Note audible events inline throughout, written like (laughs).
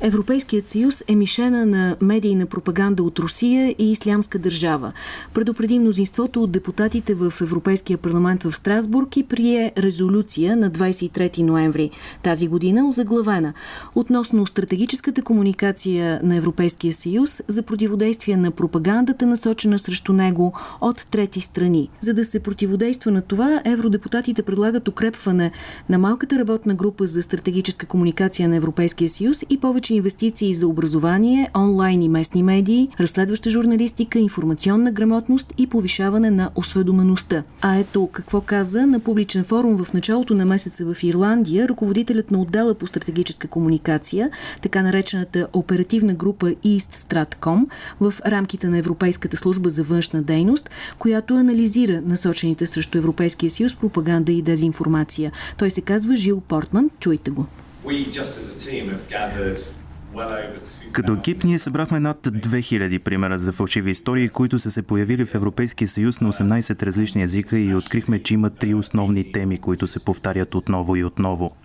Европейският съюз е мишена на медийна пропаганда от Русия и Ислямска държава. Предупреди мнозинството от депутатите в Европейския парламент в Страсбург и прие резолюция на 23 ноември тази година, озаглавена относно стратегическата комуникация на Европейския съюз за противодействие на пропагандата, насочена срещу него от трети страни. За да се противодейства на това, евродепутатите предлагат укрепване на малката работна група за стратегическа комуникация на Европейския съюз и повече инвестиции за образование, онлайн и местни медии, разследваща журналистика, информационна грамотност и повишаване на осведомеността. А ето какво каза на публичен форум в началото на месеца в Ирландия ръководителят на отдела по стратегическа комуникация, така наречената оперативна група East Stratcom в рамките на Европейската служба за външна дейност, която анализира насочените срещу Европейския съюз пропаганда и дезинформация. Той се казва Жил Портман. Чуйте го. Като екип ние събрахме над 2000 примера за фалшиви истории, които са се появили в Европейския съюз на 18 различни езика и открихме, че има три основни теми, които се повтарят отново и отново.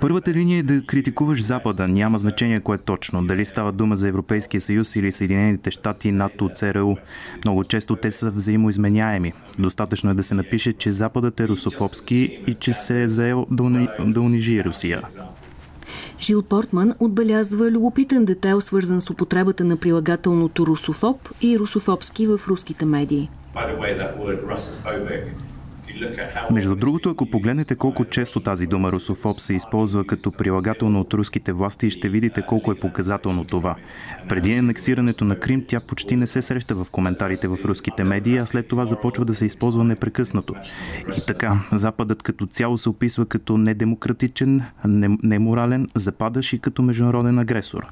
Първата линия е да критикуваш Запада. Няма значение кое е точно. Дали става дума за Европейския съюз или Съединените щати, НАТО, ЦРУ. Много често те са взаимоизменяеми. Достатъчно е да се напише, че Западът е русофобски и че се е заел да, уни... да унижи Русия. Жил Портман отбелязва любопитен детайл, свързан с употребата на прилагателното русофоб и русофобски в руските медии. Между другото, ако погледнете колко често тази дума русофоб се използва като прилагателно от руските власти, ще видите колко е показателно това. Преди анексирането на Крим, тя почти не се среща в коментарите в руските медии, а след това започва да се използва непрекъснато. И така, Западът като цяло се описва като недемократичен, неморален, западаш и като международен агресор.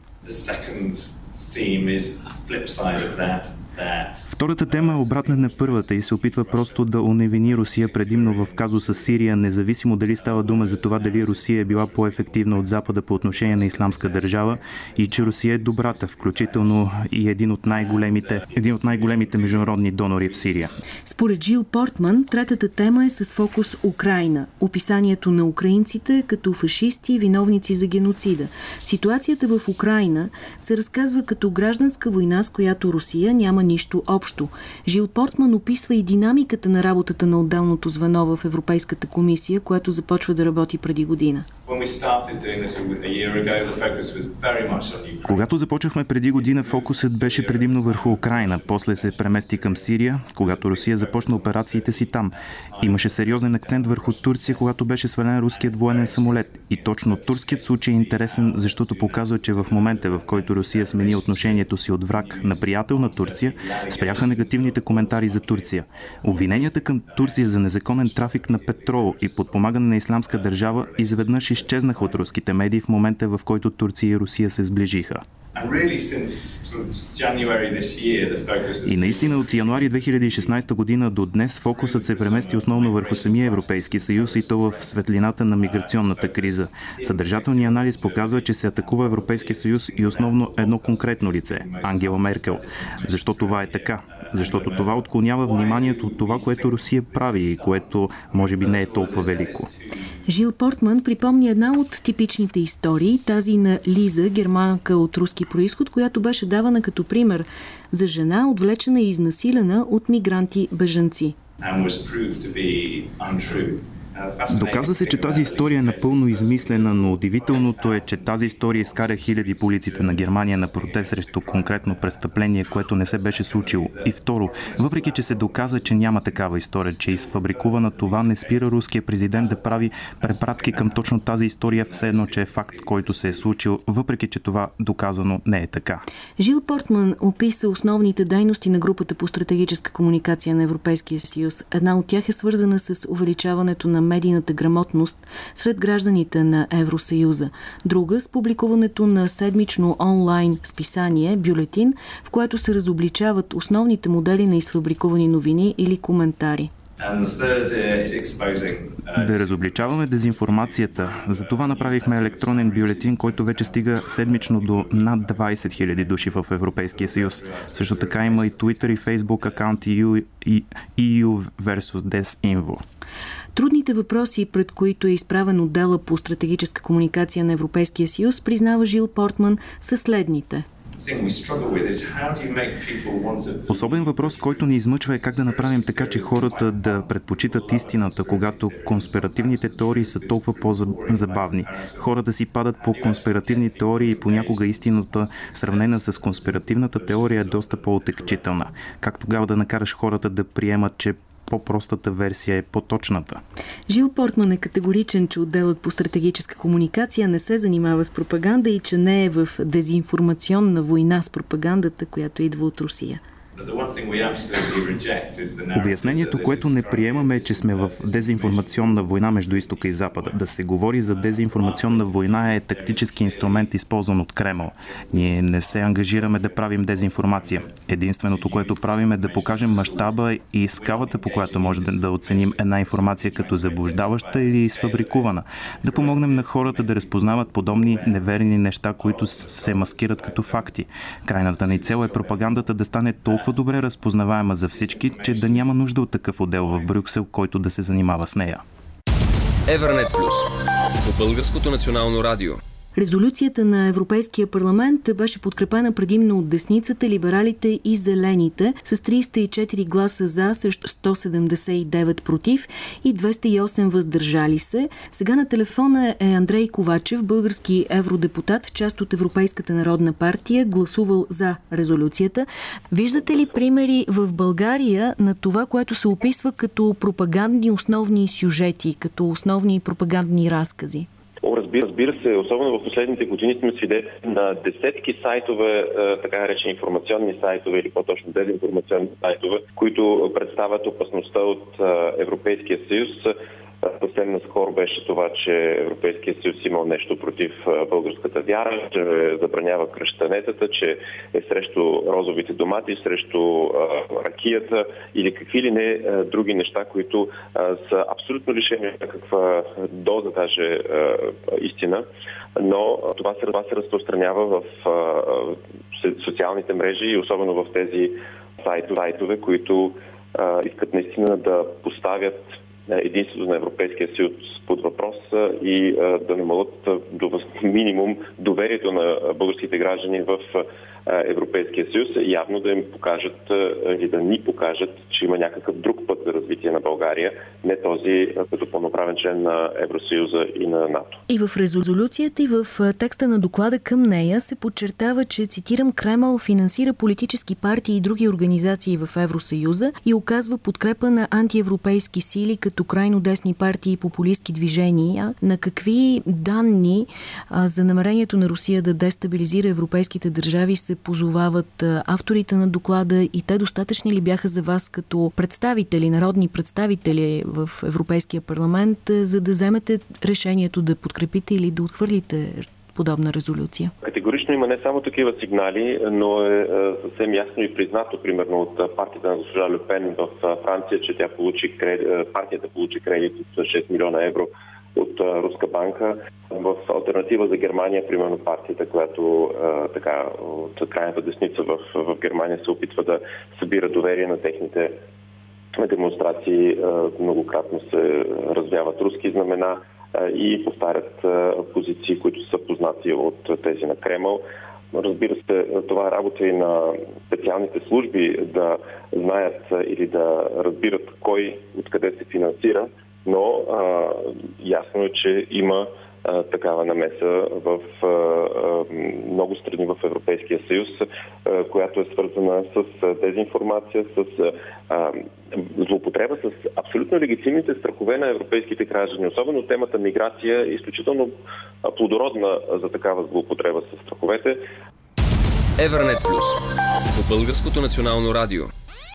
Втората тема е обратна на първата и се опитва просто да оневини Русия предимно в казуса Сирия, независимо дали става дума за това дали Русия е била по-ефективна от Запада по отношение на исламска държава и че Русия е добрата, включително и един от най-големите, един от най-големите международни донори в Сирия. Според Джил Портман, третата тема е с фокус Украина. Описанието на украинците като фашисти и виновници за геноцида. Ситуацията в Украина се разказва като гражданска война, с която Русия няма нищо общо. Жил Портман описва и динамиката на работата на отделното звено в Европейската комисия, което започва да работи преди година. Когато започнахме преди година, фокусът беше предимно върху Украина, после се премести към Сирия, когато Русия започна операциите си там. Имаше сериозен акцент върху Турция, когато беше свален руският военен самолет. И точно турският случай е интересен, защото показва, че в момента, в който Русия смени отношението си от враг на приятел на Турция, спряха негативните коментари за Турция. Обвиненията към Турция за незаконен трафик на петрол и подпомагане на исламска държава изведнъж от руските медии в момента, в който Турция и Русия се сближиха. И наистина от януари 2016 година до днес фокусът се премести основно върху самия Европейски съюз и то в светлината на миграционната криза. Съдържателният анализ показва, че се атакува Европейския съюз и основно едно конкретно лице – Ангела Меркел. Защо това е така? Защото това отклонява вниманието от това, което Русия прави и което може би не е толкова велико. Жил Портман припомни една от типичните истории, тази на Лиза, германка от руски происход, която беше давана като пример за жена, отвлечена и изнасилена от мигранти-бежанци. Доказа се, че тази история е напълно измислена, но удивителното е, че тази история изкаря хиляди по улиците на Германия на протест срещу конкретно престъпление, което не се беше случило. И второ, въпреки че се доказа, че няма такава история, че изфабрикувана това, не спира руския президент да прави препратки към точно тази история, все едно, че е факт, който се е случил, въпреки че това доказано не е така. Жил Портман описа основните дейности на групата по стратегическа комуникация на Европейския съюз. Една от тях е свързана с увеличаването на медийната грамотност сред гражданите на Евросъюза. Друга с публикуването на седмично онлайн списание «Бюлетин», в което се разобличават основните модели на изфабрикувани новини или коментари. Да разобличаваме дезинформацията. За това направихме електронен бюлетин, който вече стига седмично до над 20 000 души в Европейския съюз. Също така има и Twitter и Facebook аккаунт EU, EU versus DesInfo. Трудните въпроси, пред които е изправен отдела по стратегическа комуникация на Европейския съюз, признава Жил Портман, са следните – Особен въпрос, който ни измъчва е как да направим така, че хората да предпочитат истината, когато конспиративните теории са толкова по-забавни. Хората си падат по конспиративни теории и понякога истината, сравнена с конспиративната теория, е доста по-отекчителна. Как тогава да накараш хората да приемат, че по-простата версия е по-точната. Жил Портман е категоричен, че отделът по стратегическа комуникация не се занимава с пропаганда и че не е в дезинформационна война с пропагандата, която идва от Русия. Обяснението, което не приемаме е, че сме в дезинформационна война между изтока и запада. Да се говори за дезинформационна война е тактически инструмент, използван от Кремъл. Ние не се ангажираме да правим дезинформация. Единственото, което правим е да покажем мащаба и скалата, по която може да оценим една информация като заблуждаваща или сфабрикувана. Да помогнем на хората да разпознават подобни неверни неща, които се маскират като факти. Крайната ни цел е пропагандата да стане толкова толкова добре разпознаваема за всички, че да няма нужда от такъв отдел в Брюксел, който да се занимава с нея. Евернет Плюс по Българското национално радио. Резолюцията на Европейския парламент беше подкрепена предимно от десницата, либералите и зелените с 304 гласа за, срещу 179 против и 208 въздържали се. Сега на телефона е Андрей Ковачев, български евродепутат, част от Европейската народна партия, гласувал за резолюцията. Виждате ли примери в България на това, което се описва като пропагандни основни сюжети, като основни пропагандни разкази? Разбира, разбира се, особено в последните години сме свидетели на десетки сайтове, така наречени информационни сайтове или по-точно дезинформационни сайтове, които представят опасността от Европейския съюз Съвсем наскоро беше това, че Европейския съюз имал нещо против българската вяра, че забранява кръщанетата, че е срещу розовите домати, срещу ракията или какви ли не други неща, които са абсолютно лишени от някаква доза даже истина. Но това се, това се разпространява в социалните мрежи и особено в тези сайтове, които искат наистина да поставят единството на Европейския съюз под въпрос и да намалят до (laughs) минимум доверието на българските граждани в Европейския съюз, явно да им покажат или да ни покажат, че има някакъв друг път за развитие на България, не този като пълноправен член на Евросъюза и на НАТО. И в резолюцията и в текста на доклада към нея се подчертава, че, цитирам, Кремъл финансира политически партии и други организации в Евросъюза и оказва подкрепа на антиевропейски сили като крайно десни партии и популистски движения. На какви данни а, за намерението на Русия да дестабилизира европейските държави се позовават авторите на доклада и те достатъчни ли бяха за вас като представители, народни представители в Европейския парламент, за да вземете решението да подкрепите или да отхвърлите подобна резолюция? Категорично има не само такива сигнали, но е съвсем ясно и признато, примерно от партията на госпожа Люпен в Франция, че тя получи кредит, партията получи кредит от 6 милиона евро от Руска банка. В альтернатива за Германия, примерно партията, която така от крайната десница в, в Германия се опитва да събира доверие на техните демонстрации, многократно се развяват руски знамена и повтарят позиции, които са познати от тези на Кремъл. Разбира се, това е работа и на специалните служби да знаят или да разбират кой откъде се финансира, но а, ясно е, че има а, такава намеса в а, а, много страни в Европейския съюз, а, която е свързана с дезинформация, с а, злоупотреба с абсолютно легитимните страхове на европейските граждани. Особено темата миграция е изключително плодородна за такава злоупотреба с страховете. Евернет Плюс по Българското национално радио.